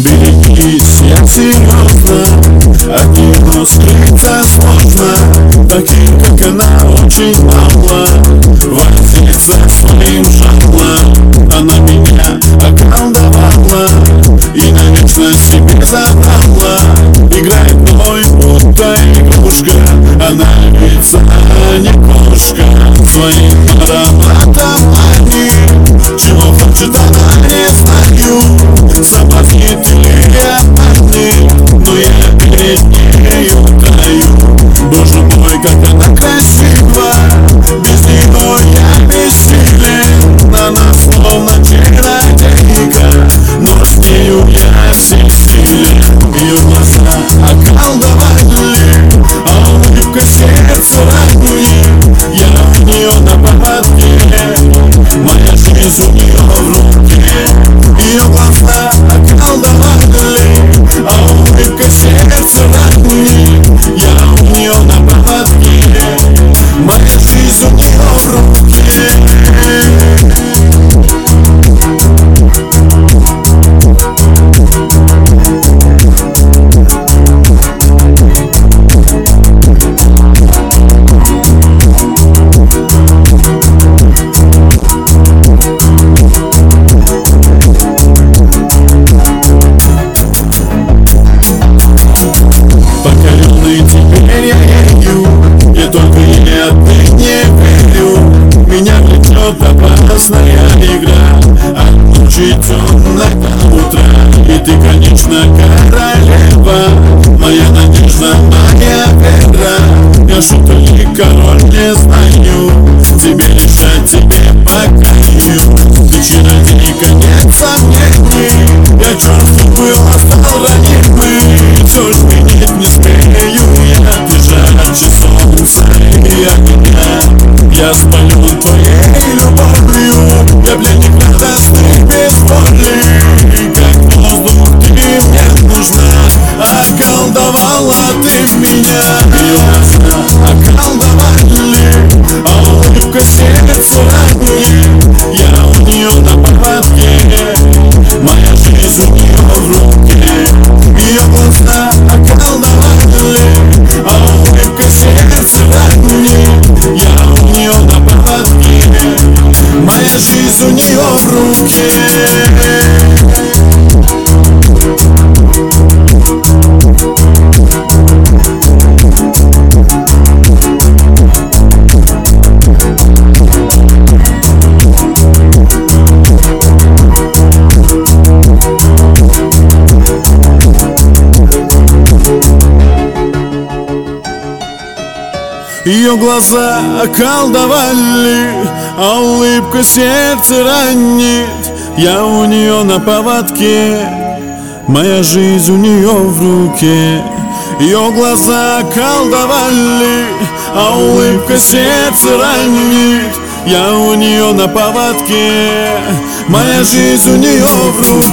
Береги сердце ровно От нее скрыться сложно Таких, как она, очень мало Вальзит своим жало Она меня околдовала И навечно себе забрала Играет мой будто игрушка Она ведь не кошка Своим барабаном любит меня Околдовали А улыбка сердца Я у нее на поводке Моя жизнь у нее в руке Ее глаза околдовали А улыбка сердца Я у нее на поводке Моя жизнь у нее в руке. Ее глаза околдовали, а улыбка сердце ранит. Я у нее на поводке, моя жизнь у нее в руке. Ее глаза околдовали, а улыбка сердце ранит. Я у нее на поводке Моя жизнь у нее в руках